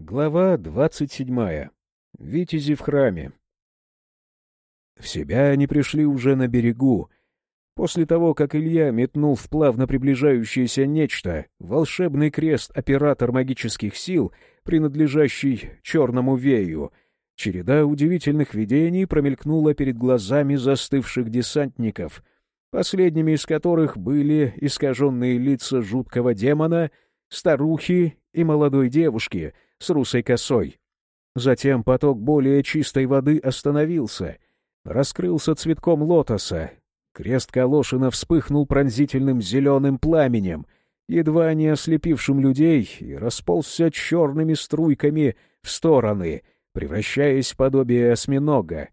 Глава двадцать седьмая. Витязи в храме. В себя они пришли уже на берегу. После того, как Илья метнул в плавно приближающееся нечто, волшебный крест оператор магических сил, принадлежащий черному вею, череда удивительных видений промелькнула перед глазами застывших десантников, последними из которых были искаженные лица жуткого демона, старухи и молодой девушки — с русой косой. Затем поток более чистой воды остановился, раскрылся цветком лотоса. Крест Калошина вспыхнул пронзительным зеленым пламенем, едва не ослепившим людей, и расползся черными струйками в стороны, превращаясь в подобие осьминога.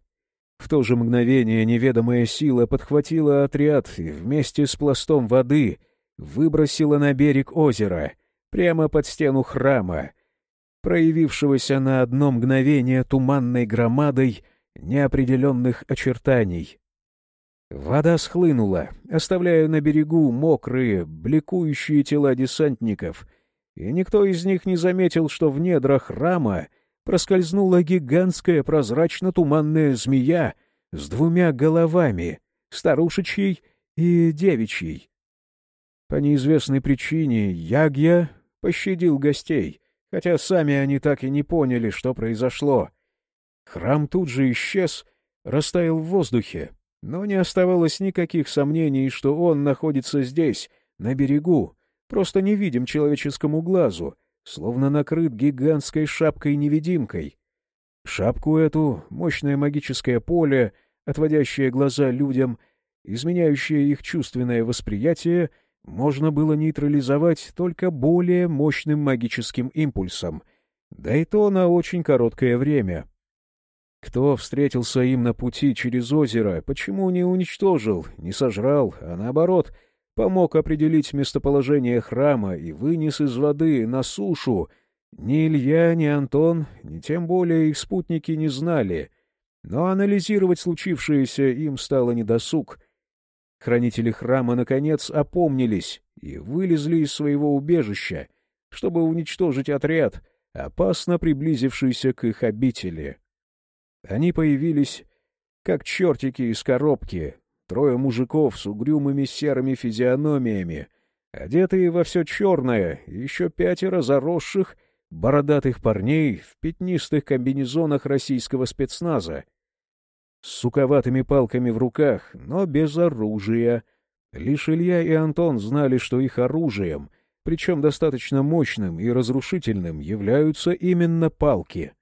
В то же мгновение неведомая сила подхватила отряд и вместе с пластом воды выбросила на берег озера, прямо под стену храма, проявившегося на одно мгновение туманной громадой неопределенных очертаний. Вода схлынула, оставляя на берегу мокрые, бликующие тела десантников, и никто из них не заметил, что в недрах храма проскользнула гигантская прозрачно-туманная змея с двумя головами, старушечьей и девичьей. По неизвестной причине Ягья пощадил гостей, хотя сами они так и не поняли, что произошло. Храм тут же исчез, растаял в воздухе, но не оставалось никаких сомнений, что он находится здесь, на берегу, просто невидим человеческому глазу, словно накрыт гигантской шапкой-невидимкой. Шапку эту, мощное магическое поле, отводящее глаза людям, изменяющее их чувственное восприятие — можно было нейтрализовать только более мощным магическим импульсом, да и то на очень короткое время. Кто встретился им на пути через озеро, почему не уничтожил, не сожрал, а наоборот, помог определить местоположение храма и вынес из воды на сушу, ни Илья, ни Антон, ни тем более их спутники не знали, но анализировать случившееся им стало недосуг — Хранители храма, наконец, опомнились и вылезли из своего убежища, чтобы уничтожить отряд, опасно приблизившийся к их обители. Они появились, как чертики из коробки, трое мужиков с угрюмыми серыми физиономиями, одетые во все черное, еще пятеро заросших, бородатых парней в пятнистых комбинезонах российского спецназа — с суковатыми палками в руках, но без оружия. Лишь Илья и Антон знали, что их оружием, причем достаточно мощным и разрушительным, являются именно палки.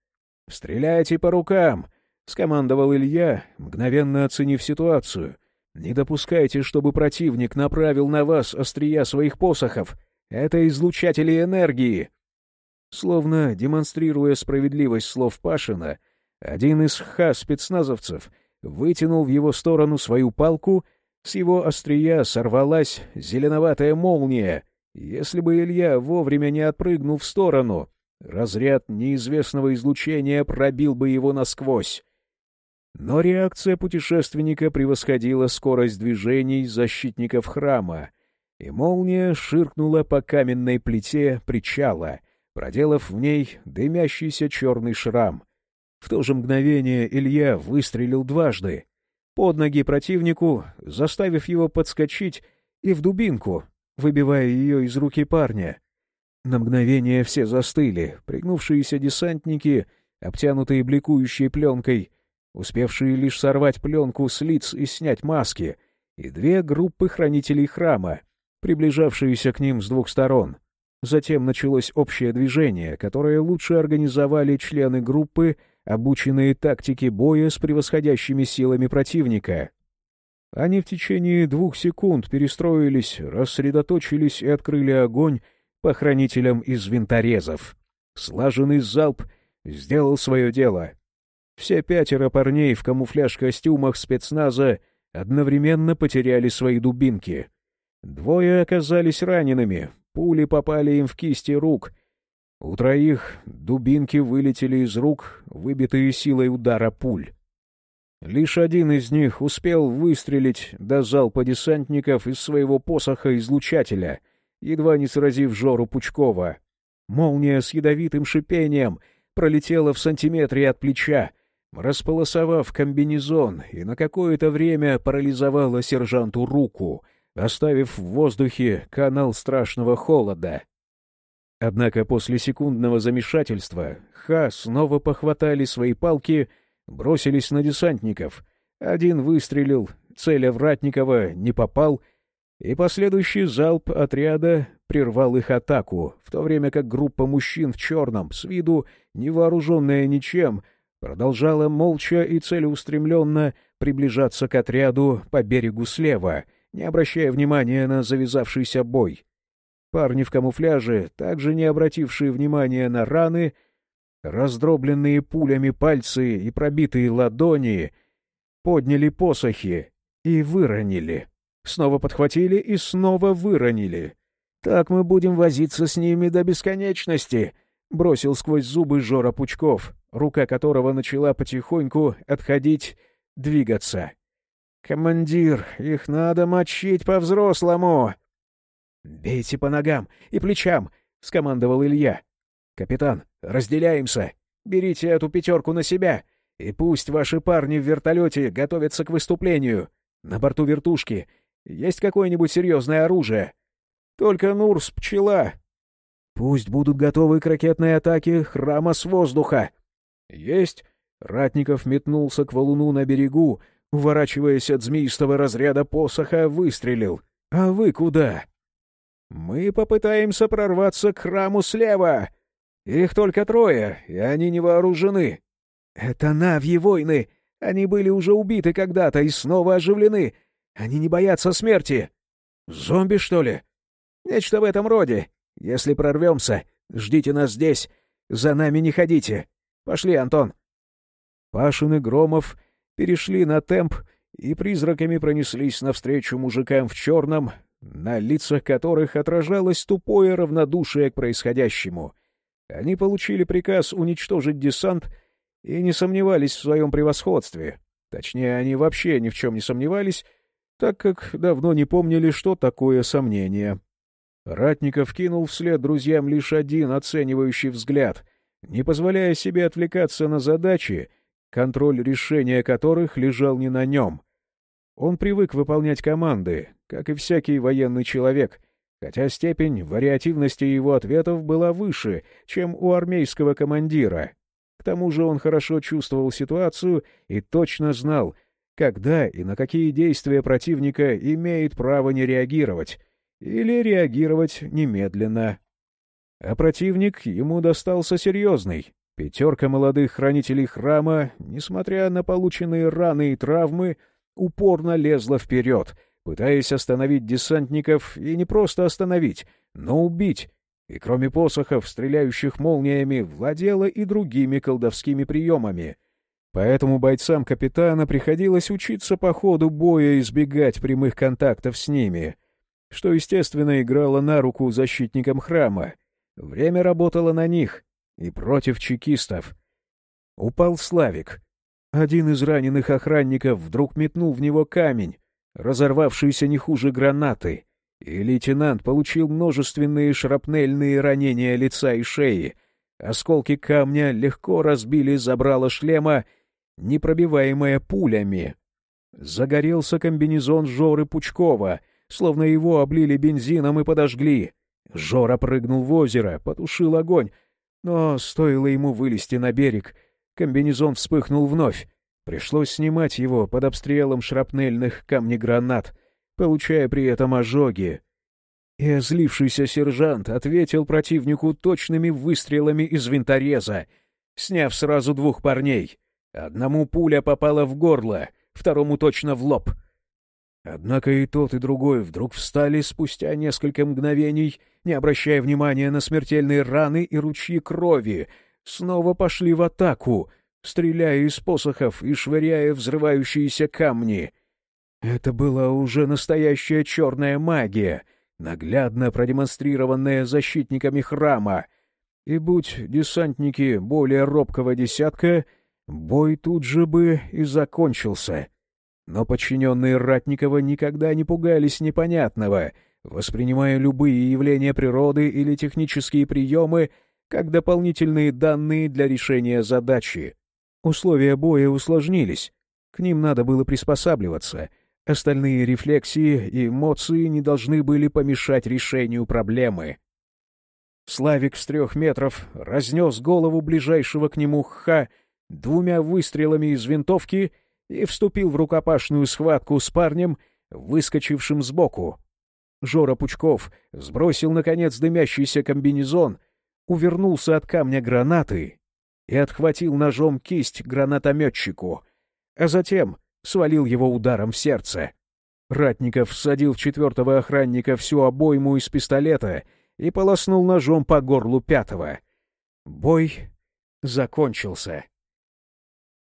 «Стреляйте по рукам!» — скомандовал Илья, мгновенно оценив ситуацию. «Не допускайте, чтобы противник направил на вас острия своих посохов. Это излучатели энергии!» Словно демонстрируя справедливость слов Пашина, — один из ха-спецназовцев вытянул в его сторону свою палку, с его острия сорвалась зеленоватая молния. Если бы Илья вовремя не отпрыгнул в сторону, разряд неизвестного излучения пробил бы его насквозь. Но реакция путешественника превосходила скорость движений защитников храма, и молния ширкнула по каменной плите причала, проделав в ней дымящийся черный шрам — в то же мгновение Илья выстрелил дважды. Под ноги противнику, заставив его подскочить, и в дубинку, выбивая ее из руки парня. На мгновение все застыли, пригнувшиеся десантники, обтянутые бликующей пленкой, успевшие лишь сорвать пленку с лиц и снять маски, и две группы хранителей храма, приближавшиеся к ним с двух сторон. Затем началось общее движение, которое лучше организовали члены группы — обученные тактике боя с превосходящими силами противника. Они в течение двух секунд перестроились, рассредоточились и открыли огонь по хранителям из винторезов. Слаженный залп сделал свое дело. Все пятеро парней в камуфляж-костюмах спецназа одновременно потеряли свои дубинки. Двое оказались ранеными, пули попали им в кисти рук — у троих дубинки вылетели из рук, выбитые силой удара пуль. Лишь один из них успел выстрелить до залпа десантников из своего посоха-излучателя, едва не сразив Жору Пучкова. Молния с ядовитым шипением пролетела в сантиметре от плеча, располосовав комбинезон и на какое-то время парализовала сержанту руку, оставив в воздухе канал страшного холода. Однако после секундного замешательства Ха снова похватали свои палки, бросились на десантников. Один выстрелил, целя Вратникова не попал, и последующий залп отряда прервал их атаку, в то время как группа мужчин в черном, с виду невооруженная ничем, продолжала молча и целеустремленно приближаться к отряду по берегу слева, не обращая внимания на завязавшийся бой. Парни в камуфляже, также не обратившие внимания на раны, раздробленные пулями пальцы и пробитые ладони, подняли посохи и выронили. Снова подхватили и снова выронили. «Так мы будем возиться с ними до бесконечности», — бросил сквозь зубы Жора Пучков, рука которого начала потихоньку отходить, двигаться. «Командир, их надо мочить по-взрослому!» «Бейте по ногам и плечам!» — скомандовал Илья. «Капитан, разделяемся. Берите эту пятерку на себя, и пусть ваши парни в вертолете готовятся к выступлению. На борту вертушки есть какое-нибудь серьезное оружие? Только Нурс — пчела. Пусть будут готовы к ракетной атаке храма с воздуха. Есть. Ратников метнулся к валуну на берегу, уворачиваясь от змеистого разряда посоха, выстрелил. «А вы куда?» Мы попытаемся прорваться к храму слева. Их только трое, и они не вооружены. Это Навьи войны. Они были уже убиты когда-то и снова оживлены. Они не боятся смерти. Зомби, что ли? Нечто в этом роде. Если прорвемся, ждите нас здесь. За нами не ходите. Пошли, Антон. Пашин и Громов перешли на темп и призраками пронеслись навстречу мужикам в черном, на лицах которых отражалось тупое равнодушие к происходящему. Они получили приказ уничтожить десант и не сомневались в своем превосходстве. Точнее, они вообще ни в чем не сомневались, так как давно не помнили, что такое сомнение. Ратников кинул вслед друзьям лишь один оценивающий взгляд, не позволяя себе отвлекаться на задачи, контроль решения которых лежал не на нем. Он привык выполнять команды, как и всякий военный человек, хотя степень вариативности его ответов была выше, чем у армейского командира. К тому же он хорошо чувствовал ситуацию и точно знал, когда и на какие действия противника имеет право не реагировать или реагировать немедленно. А противник ему достался серьезный. Пятерка молодых хранителей храма, несмотря на полученные раны и травмы, упорно лезла вперед — пытаясь остановить десантников и не просто остановить, но убить, и кроме посохов, стреляющих молниями, владела и другими колдовскими приемами. Поэтому бойцам капитана приходилось учиться по ходу боя избегать прямых контактов с ними, что, естественно, играло на руку защитникам храма. Время работало на них и против чекистов. Упал Славик. Один из раненых охранников вдруг метнул в него камень, разорвавшиеся не хуже гранаты, и лейтенант получил множественные шрапнельные ранения лица и шеи. Осколки камня легко разбили забрало шлема, непробиваемое пулями. Загорелся комбинезон Жоры Пучкова, словно его облили бензином и подожгли. Жора прыгнул в озеро, потушил огонь, но стоило ему вылезти на берег, комбинезон вспыхнул вновь. Пришлось снимать его под обстрелом шрапнельных камнегранат, получая при этом ожоги. И озлившийся сержант ответил противнику точными выстрелами из винтореза, сняв сразу двух парней. Одному пуля попала в горло, второму точно в лоб. Однако и тот, и другой вдруг встали спустя несколько мгновений, не обращая внимания на смертельные раны и ручьи крови, снова пошли в атаку — стреляя из посохов и швыряя взрывающиеся камни. Это была уже настоящая черная магия, наглядно продемонстрированная защитниками храма. И будь десантники более робкого десятка, бой тут же бы и закончился. Но подчиненные Ратникова никогда не пугались непонятного, воспринимая любые явления природы или технические приемы как дополнительные данные для решения задачи. Условия боя усложнились, к ним надо было приспосабливаться, остальные рефлексии и эмоции не должны были помешать решению проблемы. Славик с трех метров разнес голову ближайшего к нему ха двумя выстрелами из винтовки и вступил в рукопашную схватку с парнем, выскочившим сбоку. Жора Пучков сбросил, наконец, дымящийся комбинезон, увернулся от камня гранаты и отхватил ножом кисть гранатометчику, а затем свалил его ударом в сердце. Ратников всадил в четвертого охранника всю обойму из пистолета и полоснул ножом по горлу пятого. Бой закончился.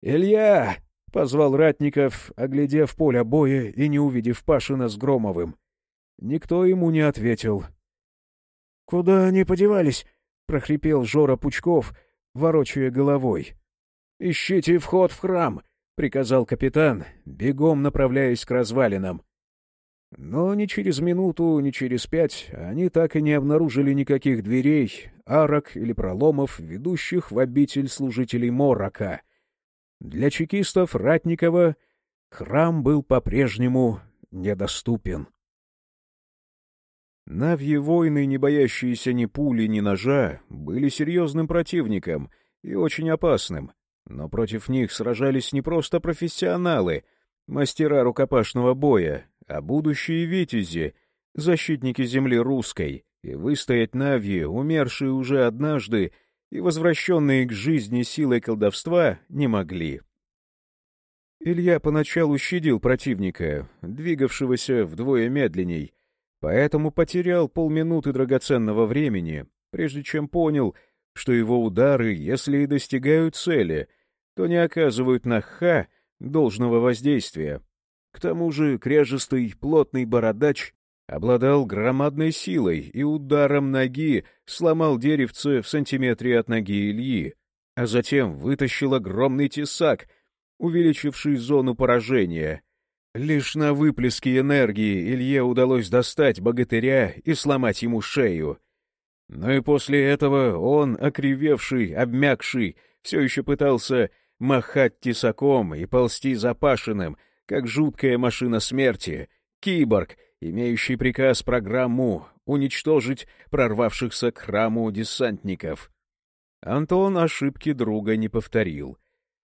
«Илья!» — позвал Ратников, оглядев поле боя и не увидев Пашина с Громовым. Никто ему не ответил. «Куда они подевались?» — прохрипел Жора Пучков, ворочая головой. «Ищите вход в храм!» — приказал капитан, бегом направляясь к развалинам. Но ни через минуту, ни через пять они так и не обнаружили никаких дверей, арок или проломов, ведущих в обитель служителей Морока. Для чекистов Ратникова храм был по-прежнему недоступен. Навьи воины, не боящиеся ни пули, ни ножа, были серьезным противником и очень опасным, но против них сражались не просто профессионалы, мастера рукопашного боя, а будущие витязи, защитники земли русской, и выстоять Навьи, умершие уже однажды и возвращенные к жизни силой колдовства, не могли. Илья поначалу щадил противника, двигавшегося вдвое медленней, поэтому потерял полминуты драгоценного времени, прежде чем понял, что его удары, если и достигают цели, то не оказывают на Ха должного воздействия. К тому же кряжестый, плотный бородач обладал громадной силой и ударом ноги сломал деревце в сантиметре от ноги Ильи, а затем вытащил огромный тесак, увеличивший зону поражения — Лишь на выплеске энергии Илье удалось достать богатыря и сломать ему шею. Но и после этого он, окривевший, обмякший, все еще пытался махать тесаком и ползти за Пашиным, как жуткая машина смерти, киборг, имеющий приказ программу уничтожить прорвавшихся к храму десантников. Антон ошибки друга не повторил.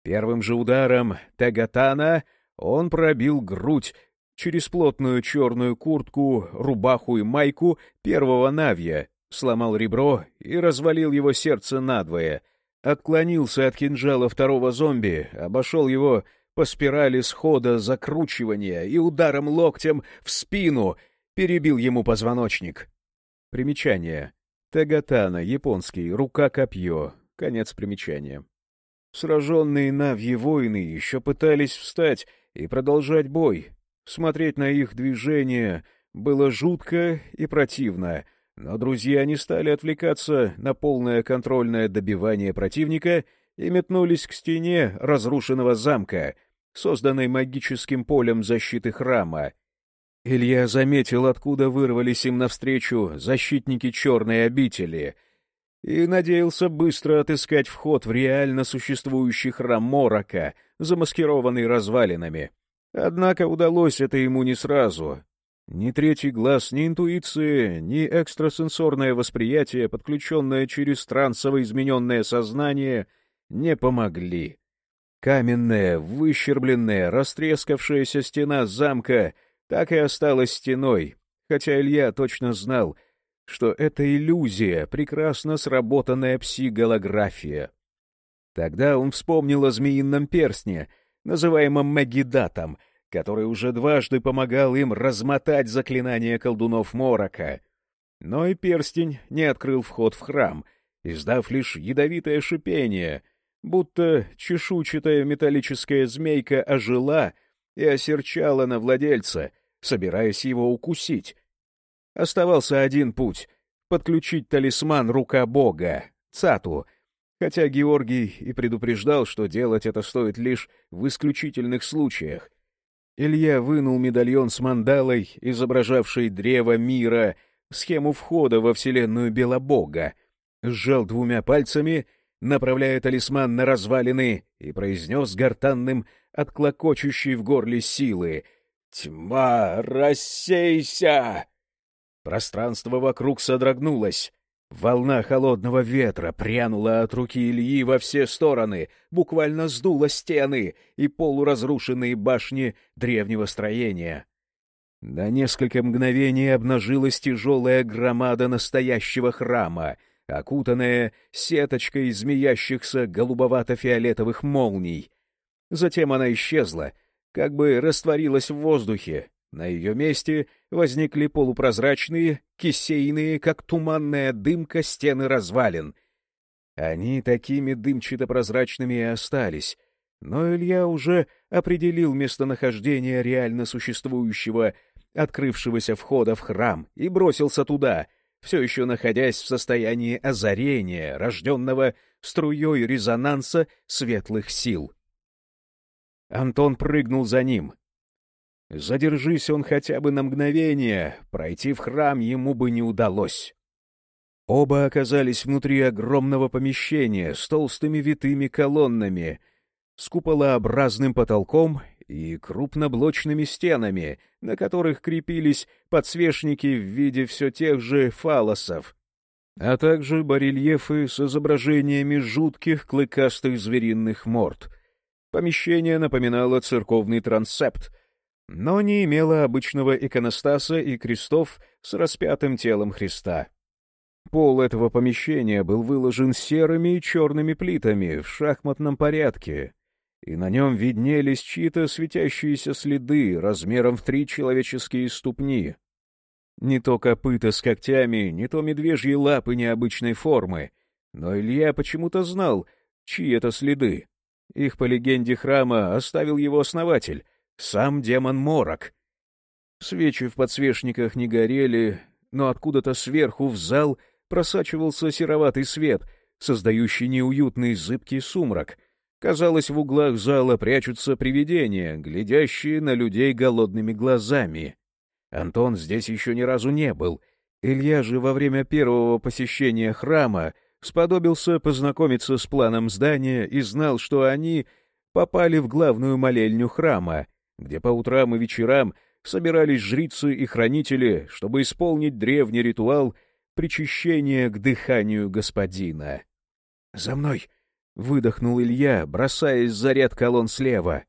Первым же ударом Тагатана — он пробил грудь через плотную черную куртку, рубаху и майку первого Навья, сломал ребро и развалил его сердце надвое, отклонился от кинжала второго зомби, обошел его по спирали схода закручивания и ударом локтем в спину перебил ему позвоночник. Примечание. Тагатана, японский, рука-копье. Конец примечания. Сраженные Навьи воины еще пытались встать и продолжать бой. Смотреть на их движения было жутко и противно, но друзья не стали отвлекаться на полное контрольное добивание противника и метнулись к стене разрушенного замка, созданной магическим полем защиты храма. Илья заметил, откуда вырвались им навстречу защитники черной обители — и надеялся быстро отыскать вход в реально существующий храм Морока, замаскированный развалинами. Однако удалось это ему не сразу. Ни третий глаз, ни интуиция, ни экстрасенсорное восприятие, подключенное через трансово измененное сознание, не помогли. Каменная, выщербленная, растрескавшаяся стена замка так и осталась стеной, хотя Илья точно знал — что это иллюзия, прекрасно сработанная пси-голография. Тогда он вспомнил о змеином перстне, называемом Магидатом, который уже дважды помогал им размотать заклинание колдунов Морока. Но и перстень не открыл вход в храм, издав лишь ядовитое шипение, будто чешуйчатая металлическая змейка ожила и осерчала на владельца, собираясь его укусить. Оставался один путь — подключить талисман «Рука Бога» — Цату, хотя Георгий и предупреждал, что делать это стоит лишь в исключительных случаях. Илья вынул медальон с мандалой, изображавший древо мира, схему входа во вселенную Белобога, сжал двумя пальцами, направляя талисман на развалины, и произнес гортанным, отклокочущей в горле силы «Тьма, рассейся!» Пространство вокруг содрогнулось. Волна холодного ветра прянула от руки Ильи во все стороны, буквально сдула стены и полуразрушенные башни древнего строения. На несколько мгновений обнажилась тяжелая громада настоящего храма, окутанная сеточкой змеящихся голубовато-фиолетовых молний. Затем она исчезла, как бы растворилась в воздухе, на ее месте возникли полупрозрачные, кисейные, как туманная дымка, стены развалин. Они такими дымчато-прозрачными и остались, но Илья уже определил местонахождение реально существующего, открывшегося входа в храм, и бросился туда, все еще находясь в состоянии озарения, рожденного струей резонанса светлых сил. Антон прыгнул за ним — Задержись он хотя бы на мгновение, пройти в храм ему бы не удалось. Оба оказались внутри огромного помещения с толстыми витыми колоннами, с куполообразным потолком и крупноблочными стенами, на которых крепились подсвечники в виде все тех же фалосов, а также барельефы с изображениями жутких клыкастых звериных морд. Помещение напоминало церковный трансепт — но не имела обычного иконостаса и крестов с распятым телом Христа. Пол этого помещения был выложен серыми и черными плитами в шахматном порядке, и на нем виднелись чьи-то светящиеся следы размером в три человеческие ступни. Не то копыта с когтями, не то медвежьи лапы необычной формы, но Илья почему-то знал, чьи это следы. Их, по легенде храма, оставил его основатель, сам демон Морок. Свечи в подсвечниках не горели, но откуда-то сверху в зал просачивался сероватый свет, создающий неуютный зыбкий сумрак. Казалось, в углах зала прячутся привидения, глядящие на людей голодными глазами. Антон здесь еще ни разу не был. Илья же во время первого посещения храма сподобился познакомиться с планом здания и знал, что они попали в главную молельню храма, где по утрам и вечерам собирались жрицы и хранители, чтобы исполнить древний ритуал причащения к дыханию господина. «За мной!» — выдохнул Илья, бросаясь за ряд колонн слева.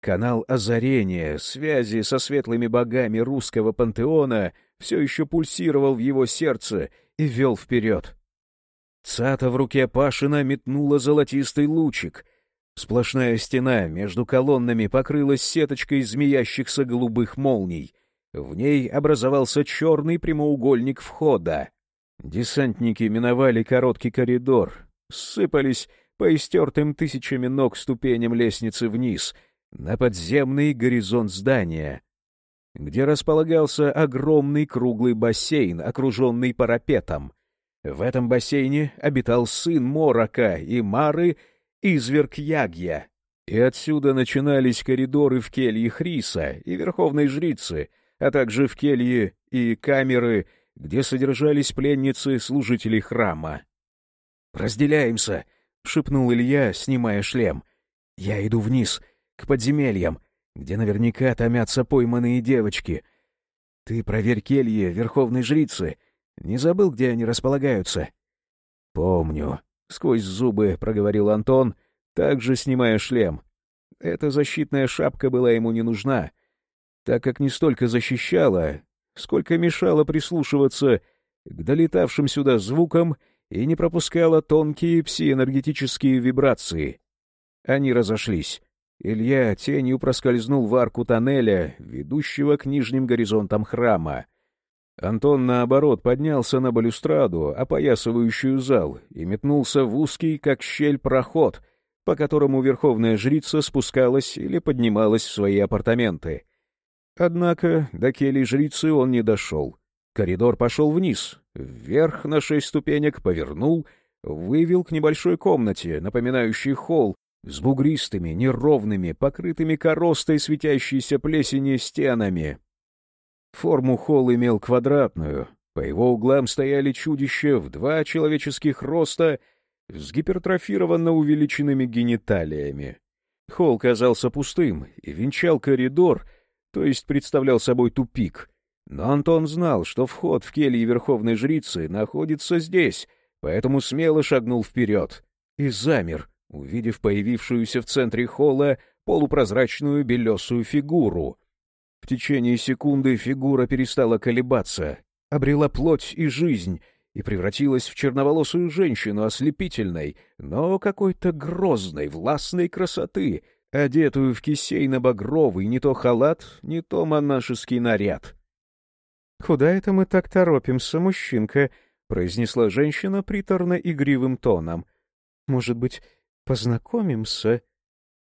Канал озарения, связи со светлыми богами русского пантеона все еще пульсировал в его сердце и вел вперед. Цата в руке Пашина метнула золотистый лучик — Сплошная стена между колоннами покрылась сеточкой змеящихся голубых молний. В ней образовался черный прямоугольник входа. Десантники миновали короткий коридор, сыпались по истертым тысячами ног ступеням лестницы вниз, на подземный горизонт здания, где располагался огромный круглый бассейн, окруженный парапетом. В этом бассейне обитал сын Морока и Мары — изверг Ягья. И отсюда начинались коридоры в келье Хриса и Верховной Жрицы, а также в келье и камеры, где содержались пленницы служителей храма. «Разделяемся», — шепнул Илья, снимая шлем. «Я иду вниз, к подземельям, где наверняка томятся пойманные девочки. Ты проверь келье Верховной Жрицы. Не забыл, где они располагаются?» «Помню», — сквозь зубы проговорил Антон, также снимая шлем. Эта защитная шапка была ему не нужна, так как не столько защищала, сколько мешала прислушиваться к долетавшим сюда звукам и не пропускала тонкие псиэнергетические вибрации. Они разошлись. Илья тенью проскользнул в арку тоннеля, ведущего к нижним горизонтам храма. Антон, наоборот, поднялся на балюстраду, опоясывающую зал, и метнулся в узкий, как щель, проход, по которому верховная жрица спускалась или поднималась в свои апартаменты. Однако до кельи жрицы он не дошел. Коридор пошел вниз, вверх на шесть ступенек повернул, вывел к небольшой комнате, напоминающей холл, с бугристыми, неровными, покрытыми коростой светящейся плесени стенами. Форму холл имел квадратную, по его углам стояли чудища в два человеческих роста с гипертрофированно увеличенными гениталиями. Холл казался пустым и венчал коридор, то есть представлял собой тупик. Но Антон знал, что вход в кельи Верховной Жрицы находится здесь, поэтому смело шагнул вперед и замер, увидев появившуюся в центре холла полупрозрачную белесую фигуру. В течение секунды фигура перестала колебаться, обрела плоть и жизнь и превратилась в черноволосую женщину ослепительной, но какой-то грозной, властной красоты, одетую в кисейно-багровый не то халат, не то монашеский наряд. «Куда это мы так торопимся, мужчинка?» — произнесла женщина приторно-игривым тоном. «Может быть, познакомимся?»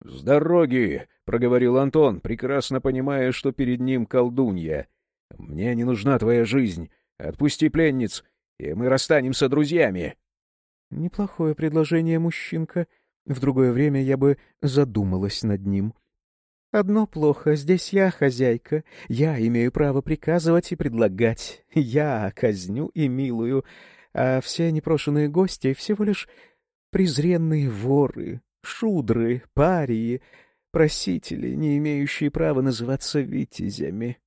«С дороги!» — проговорил Антон, прекрасно понимая, что перед ним колдунья. «Мне не нужна твоя жизнь. Отпусти пленниц, и мы расстанемся друзьями». «Неплохое предложение, мужчинка. В другое время я бы задумалась над ним. Одно плохо, здесь я хозяйка. Я имею право приказывать и предлагать. Я казню и милую, а все непрошенные гости всего лишь презренные воры, шудры, парии, просители, не имеющие права называться витязями».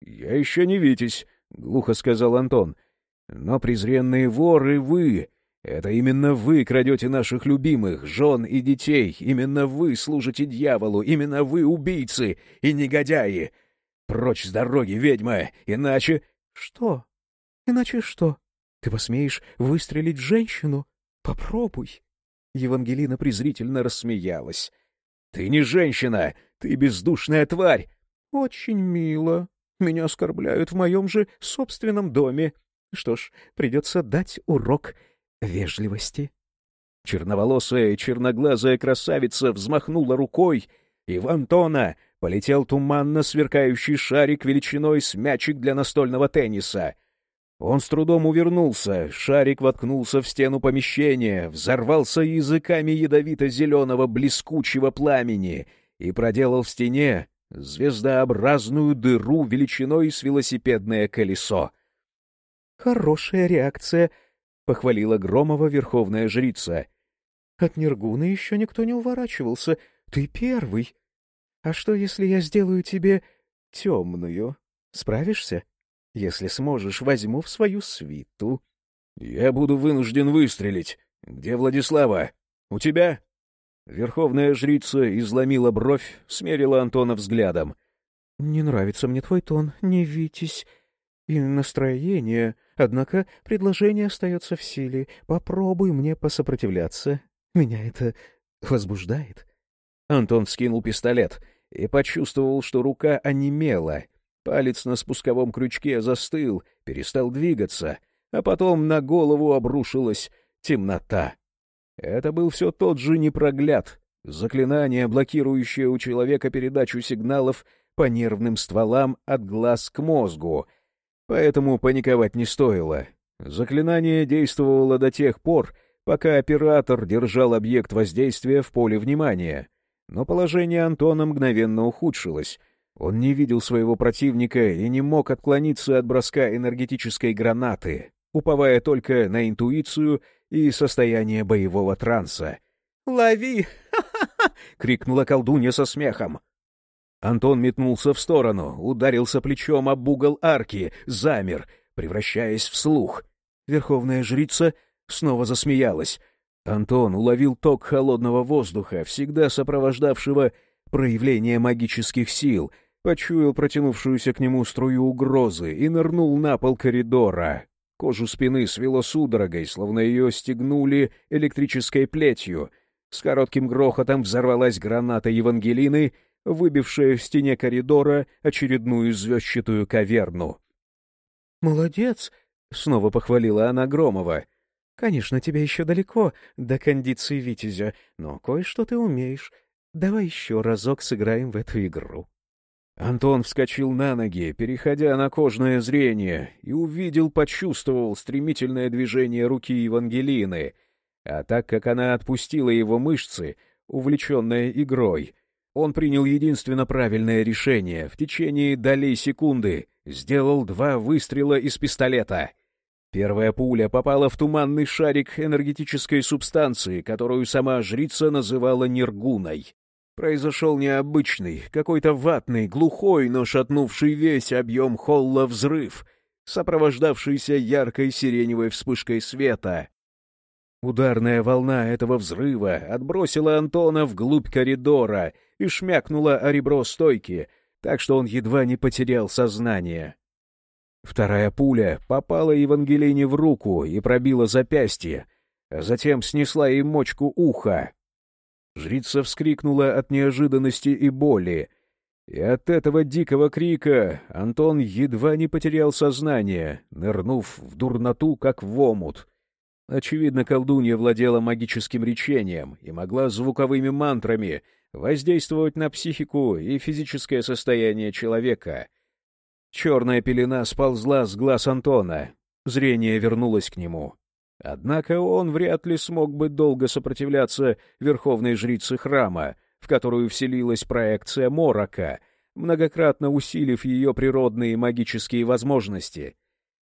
— Я еще не Витязь, — глухо сказал Антон. — Но презренные воры вы. Это именно вы крадете наших любимых, жен и детей. Именно вы служите дьяволу. Именно вы убийцы и негодяи. Прочь с дороги, ведьма, иначе... — Что? Иначе что? Ты посмеешь выстрелить в женщину? Попробуй. Евангелина презрительно рассмеялась. — Ты не женщина, ты бездушная тварь. — Очень мило, меня оскорбляют в моем же собственном доме. Что ж, придется дать урок вежливости. Черноволосая черноглазая красавица взмахнула рукой, и в Антона полетел туманно сверкающий шарик величиной с мячик для настольного тенниса. Он с трудом увернулся, шарик воткнулся в стену помещения, взорвался языками ядовито-зеленого блескучего пламени и проделал в стене звездообразную дыру величиной с велосипедное колесо. «Хорошая реакция», — похвалила Громова верховная жрица. «От Нергуна еще никто не уворачивался. Ты первый. А что, если я сделаю тебе темную? Справишься? Если сможешь, возьму в свою свиту». «Я буду вынужден выстрелить. Где Владислава? У тебя?» Верховная жрица изломила бровь, смерила Антона взглядом. — Не нравится мне твой тон, не витязь. И настроение. Однако предложение остается в силе. Попробуй мне посопротивляться. Меня это возбуждает. Антон скинул пистолет и почувствовал, что рука онемела. Палец на спусковом крючке застыл, перестал двигаться, а потом на голову обрушилась темнота. Это был все тот же непрогляд, заклинание, блокирующее у человека передачу сигналов по нервным стволам от глаз к мозгу. Поэтому паниковать не стоило. Заклинание действовало до тех пор, пока оператор держал объект воздействия в поле внимания. Но положение Антона мгновенно ухудшилось. Он не видел своего противника и не мог отклониться от броска энергетической гранаты, уповая только на интуицию и состояние боевого транса. «Лови!» — крикнула колдунья со смехом. Антон метнулся в сторону, ударился плечом об угол арки, замер, превращаясь в слух. Верховная жрица снова засмеялась. Антон уловил ток холодного воздуха, всегда сопровождавшего проявление магических сил, почуял протянувшуюся к нему струю угрозы и нырнул на пол коридора. Кожу спины свело судорогой, словно ее стегнули электрической плетью. С коротким грохотом взорвалась граната Евангелины, выбившая в стене коридора очередную звездчатую каверну. «Молодец!» — снова похвалила она Громова. «Конечно, тебе еще далеко до кондиции Витязя, но кое-что ты умеешь. Давай еще разок сыграем в эту игру». Антон вскочил на ноги, переходя на кожное зрение, и увидел, почувствовал стремительное движение руки Евангелины. А так как она отпустила его мышцы, увлеченная игрой. Он принял единственно правильное решение. В течение долей секунды сделал два выстрела из пистолета. Первая пуля попала в туманный шарик энергетической субстанции, которую сама жрица называла нергуной. Произошел необычный, какой-то ватный, глухой, но шатнувший весь объем холла взрыв, сопровождавшийся яркой сиреневой вспышкой света. Ударная волна этого взрыва отбросила Антона вглубь коридора и шмякнула о ребро стойки, так что он едва не потерял сознание. Вторая пуля попала Евангелине в руку и пробила запястье, а затем снесла ей мочку уха. Жрица вскрикнула от неожиданности и боли, и от этого дикого крика Антон едва не потерял сознание, нырнув в дурноту, как в омут. Очевидно, колдунья владела магическим речением и могла звуковыми мантрами воздействовать на психику и физическое состояние человека. Черная пелена сползла с глаз Антона. Зрение вернулось к нему. Однако он вряд ли смог бы долго сопротивляться верховной жрице храма, в которую вселилась проекция Морока, многократно усилив ее природные магические возможности.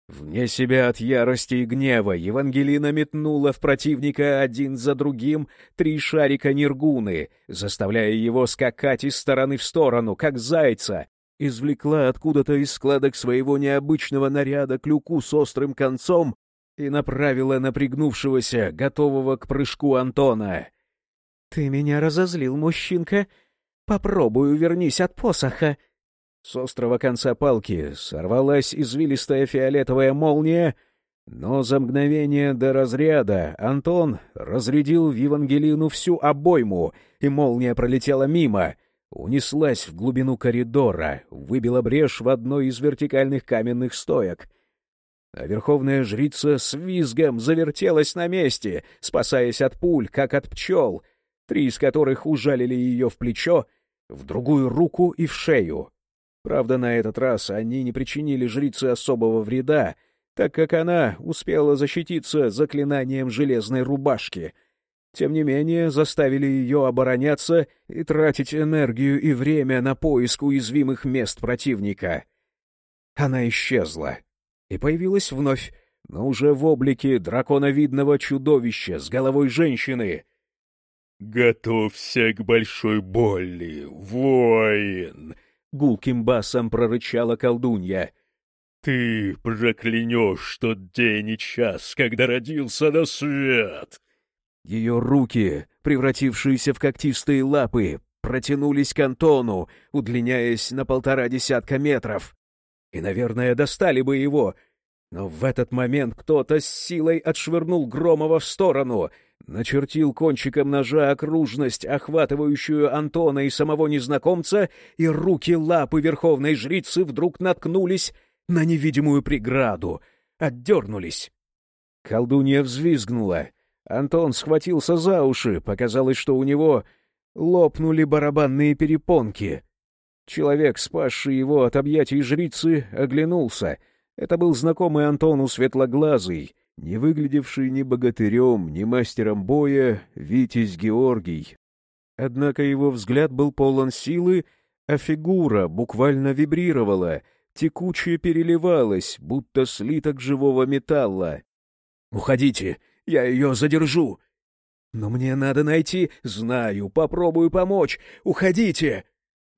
Вне себя от ярости и гнева Евангелина метнула в противника один за другим три шарика Ниргуны, заставляя его скакать из стороны в сторону, как зайца, извлекла откуда-то из складок своего необычного наряда клюку с острым концом и направила на пригнувшегося, готового к прыжку Антона. «Ты меня разозлил, мужчинка. Попробуй вернись от посоха». С острого конца палки сорвалась извилистая фиолетовая молния, но за мгновение до разряда Антон разрядил в Евангелину всю обойму, и молния пролетела мимо, унеслась в глубину коридора, выбила брешь в одной из вертикальных каменных стоек — а верховная жрица с визгом завертелась на месте, спасаясь от пуль, как от пчел, три из которых ужалили ее в плечо, в другую руку и в шею. Правда, на этот раз они не причинили жрице особого вреда, так как она успела защититься заклинанием железной рубашки. Тем не менее, заставили ее обороняться и тратить энергию и время на поиск уязвимых мест противника. Она исчезла и появилась вновь, но уже в облике драконовидного чудовища с головой женщины. «Готовься к большой боли, воин!» — гулким басом прорычала колдунья. «Ты проклянешь тот день и час, когда родился на свет!» Ее руки, превратившиеся в когтистые лапы, протянулись к Антону, удлиняясь на полтора десятка метров и, наверное, достали бы его. Но в этот момент кто-то с силой отшвырнул Громова в сторону, начертил кончиком ножа окружность, охватывающую Антона и самого незнакомца, и руки-лапы верховной жрицы вдруг наткнулись на невидимую преграду, отдернулись. Колдунья взвизгнула. Антон схватился за уши, показалось, что у него лопнули барабанные перепонки — Человек, спасший его от объятий жрицы, оглянулся. Это был знакомый Антону светлоглазый, не выглядевший ни богатырем, ни мастером боя, Витязь Георгий. Однако его взгляд был полон силы, а фигура буквально вибрировала, текуче переливалась, будто слиток живого металла. «Уходите! Я ее задержу!» «Но мне надо найти...» «Знаю, попробую помочь! Уходите!»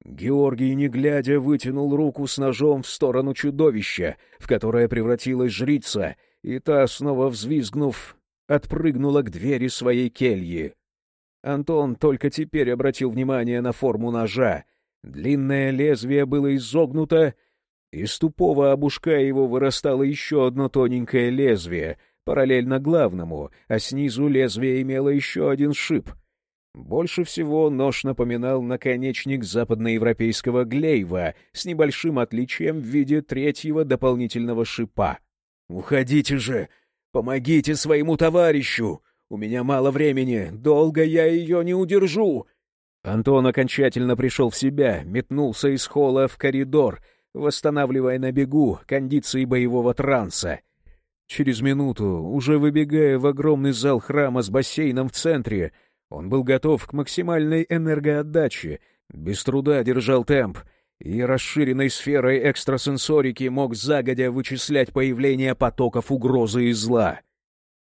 Георгий, не глядя, вытянул руку с ножом в сторону чудовища, в которое превратилась жрица, и та, снова взвизгнув, отпрыгнула к двери своей кельи. Антон только теперь обратил внимание на форму ножа. Длинное лезвие было изогнуто, из тупого обушка его вырастало еще одно тоненькое лезвие, параллельно главному, а снизу лезвие имело еще один шип — больше всего нож напоминал наконечник западноевропейского глейва с небольшим отличием в виде третьего дополнительного шипа. «Уходите же! Помогите своему товарищу! У меня мало времени, долго я ее не удержу!» Антон окончательно пришел в себя, метнулся из холла в коридор, восстанавливая на бегу кондиции боевого транса. Через минуту, уже выбегая в огромный зал храма с бассейном в центре, Он был готов к максимальной энергоотдаче, без труда держал темп, и расширенной сферой экстрасенсорики мог загодя вычислять появление потоков угрозы и зла.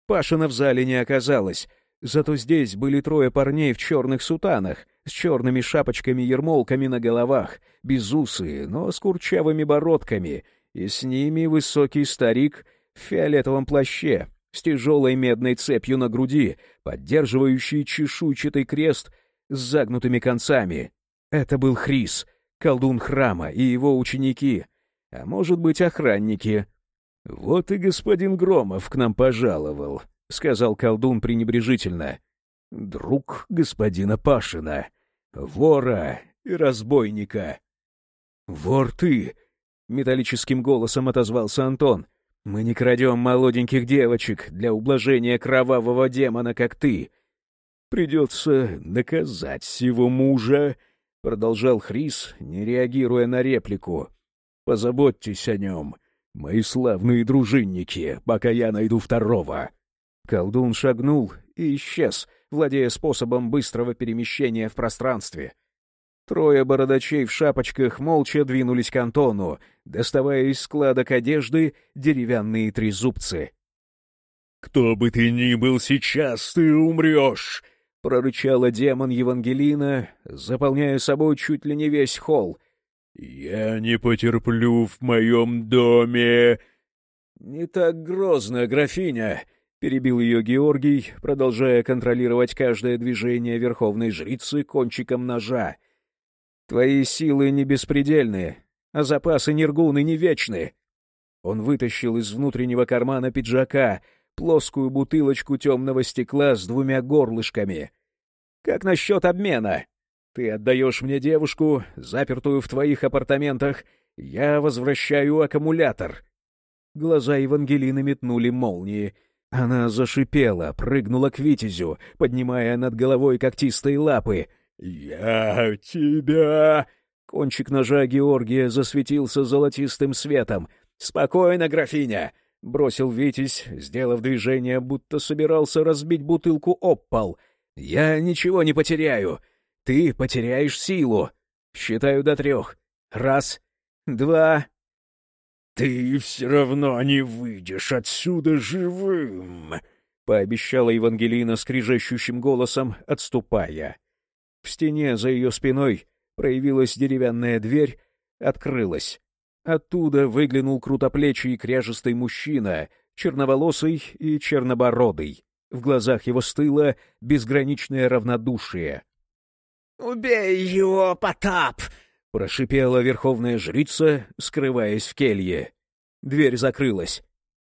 Пашина в зале не оказалось, зато здесь были трое парней в черных сутанах, с черными шапочками-ермолками на головах, безусые, но с курчавыми бородками, и с ними высокий старик в фиолетовом плаще, с тяжелой медной цепью на груди, поддерживающий чешуйчатый крест с загнутыми концами. Это был Хрис, колдун храма, и его ученики, а может быть, охранники. «Вот и господин Громов к нам пожаловал», — сказал колдун пренебрежительно. «Друг господина Пашина, вора и разбойника». «Вор ты!» — металлическим голосом отозвался Антон. «Мы не крадем молоденьких девочек для ублажения кровавого демона, как ты. Придется наказать сего мужа», — продолжал Хрис, не реагируя на реплику. «Позаботьтесь о нем, мои славные дружинники, пока я найду второго». Колдун шагнул и исчез, владея способом быстрого перемещения в пространстве. Трое бородачей в шапочках молча двинулись к Антону, доставая из складок одежды деревянные трезубцы. «Кто бы ты ни был сейчас, ты умрешь!» — прорычала демон Евангелина, заполняя собой чуть ли не весь холл. «Я не потерплю в моем доме...» «Не так грозно, графиня!» — перебил ее Георгий, продолжая контролировать каждое движение верховной жрицы кончиком ножа. Твои силы не беспредельные, а запасы Нергуны не вечны. Он вытащил из внутреннего кармана пиджака плоскую бутылочку темного стекла с двумя горлышками. «Как насчет обмена? Ты отдаешь мне девушку, запертую в твоих апартаментах, я возвращаю аккумулятор». Глаза Евангелины метнули молнии. Она зашипела, прыгнула к Витязю, поднимая над головой когтистые лапы — «Я тебя...» Кончик ножа Георгия засветился золотистым светом. «Спокойно, графиня!» — бросил Витязь, сделав движение, будто собирался разбить бутылку об пол. «Я ничего не потеряю. Ты потеряешь силу. Считаю до трех. Раз, два...» «Ты все равно не выйдешь отсюда живым!» — пообещала Евангелина скрижащущим голосом, отступая. В стене за ее спиной проявилась деревянная дверь, открылась. Оттуда выглянул крутоплечий кряжестый мужчина, черноволосый и чернобородый. В глазах его стыло безграничное равнодушие. «Убей его, Потап!» — прошипела верховная жрица, скрываясь в келье. Дверь закрылась.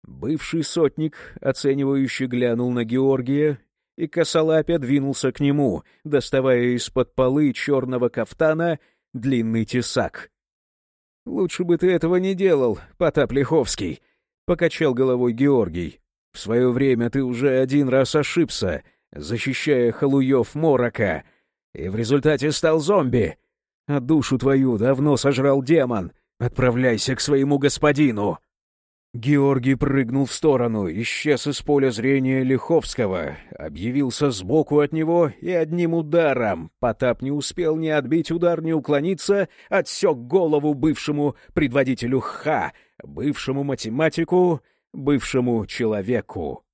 Бывший сотник, оценивающе глянул на Георгия и косолапя двинулся к нему, доставая из-под полы черного кафтана длинный тесак. — Лучше бы ты этого не делал, Потап Лиховский, — покачал головой Георгий. — В свое время ты уже один раз ошибся, защищая халуев Морока, и в результате стал зомби. А душу твою давно сожрал демон. Отправляйся к своему господину. Георгий прыгнул в сторону, исчез из поля зрения Лиховского, объявился сбоку от него и одним ударом, Потап не успел ни отбить удар, ни уклониться, отсек голову бывшему предводителю Ха, бывшему математику, бывшему человеку.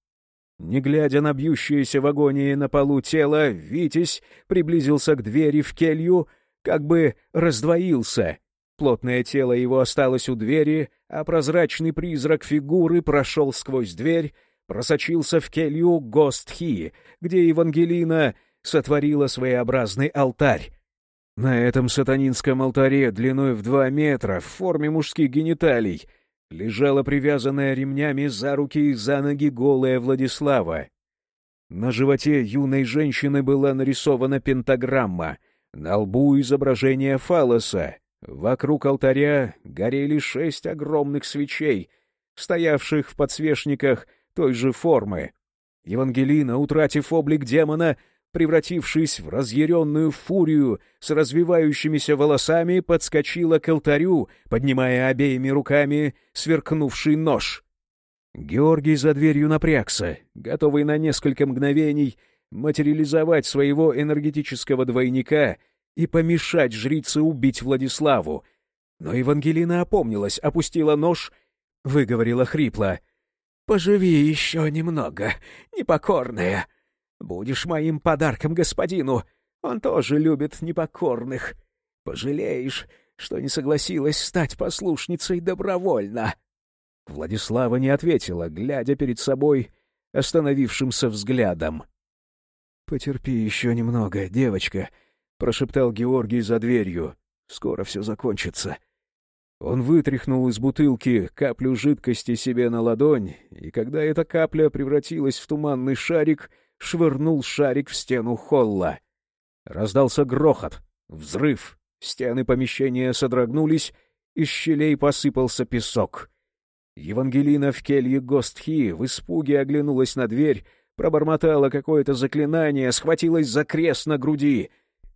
Не глядя на бьющееся в агонии на полу тело, Витязь приблизился к двери в келью, как бы раздвоился — Плотное тело его осталось у двери, а прозрачный призрак фигуры прошел сквозь дверь, просочился в келью Гостхи, где Евангелина сотворила своеобразный алтарь. На этом сатанинском алтаре длиной в два метра, в форме мужских гениталий, лежала привязанная ремнями за руки и за ноги голая Владислава. На животе юной женщины была нарисована пентаграмма, на лбу изображение фалоса, Вокруг алтаря горели шесть огромных свечей, стоявших в подсвечниках той же формы. Евангелина, утратив облик демона, превратившись в разъяренную фурию с развивающимися волосами, подскочила к алтарю, поднимая обеими руками сверкнувший нож. Георгий за дверью напрягся, готовый на несколько мгновений материализовать своего энергетического двойника и помешать жрице убить Владиславу. Но Евангелина опомнилась, опустила нож, выговорила хрипло. «Поживи еще немного, непокорная. Будешь моим подарком господину. Он тоже любит непокорных. Пожалеешь, что не согласилась стать послушницей добровольно». Владислава не ответила, глядя перед собой остановившимся взглядом. «Потерпи еще немного, девочка», — прошептал Георгий за дверью. «Скоро все закончится». Он вытряхнул из бутылки каплю жидкости себе на ладонь, и когда эта капля превратилась в туманный шарик, швырнул шарик в стену холла. Раздался грохот, взрыв, стены помещения содрогнулись, из щелей посыпался песок. Евангелина в келье Гостхи в испуге оглянулась на дверь, пробормотала какое-то заклинание, схватилась за крест на груди.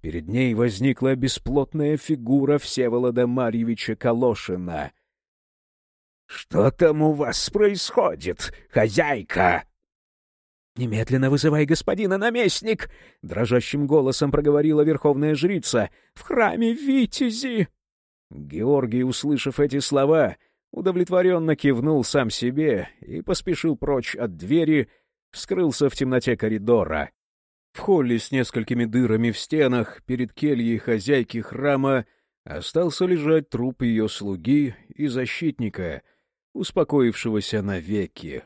Перед ней возникла бесплотная фигура Всеволода Марьевича Калошина. — Что там у вас происходит, хозяйка? — Немедленно вызывай господина наместник! — дрожащим голосом проговорила верховная жрица. — В храме Витязи! Георгий, услышав эти слова, удовлетворенно кивнул сам себе и поспешил прочь от двери, скрылся в темноте коридора. В холле с несколькими дырами в стенах перед кельей хозяйки храма остался лежать труп ее слуги и защитника, успокоившегося навеки.